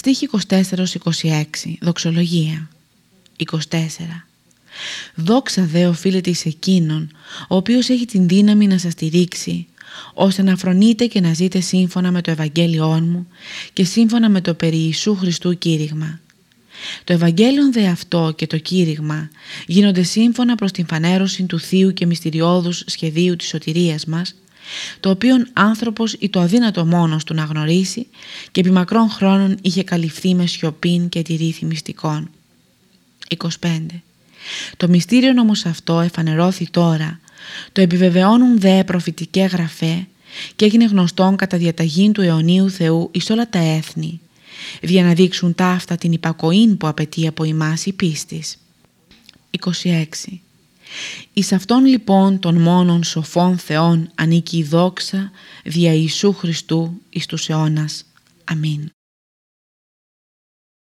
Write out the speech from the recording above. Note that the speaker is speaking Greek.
Στίχη 24-26 Δοξολογία 24 Δόξα δε οφείλεται σε εκείνον, ο οποίος έχει την δύναμη να σας στηρίξει, ώστε να φρονείτε και να ζείτε σύμφωνα με το Ευαγγέλιόν μου και σύμφωνα με το περί Ιησού Χριστού κήρυγμα. Το Ευαγγέλιο δε αυτό και το κήρυγμα γίνονται σύμφωνα προς την φανέρωση του Θείου και μυστηριώδους σχεδίου της σωτηρίας μας, το οποίον άνθρωπος ή το αδύνατο μόνος του να γνωρίσει και επί μακρόν χρόνων είχε καλυφθεί με σιωπήν και τη ρήθη μυστικών. 25. Το μυστήριο όμως αυτό εφανερώθη τώρα, το επιβεβαιώνουν δε προφητικέ γραφέ και έγινε γνωστόν κατά διαταγή του αιωνίου Θεού εις όλα τα έθνη, για να δείξουν ταύτα την υπακοήν που απαιτεί από εμάς η πίστης. 26. Εις αυτόν λοιπόν των μόνων σοφών Θεών ανήκει η δόξα δια Ιησού Χριστού εις τους αιώνας. Αμήν.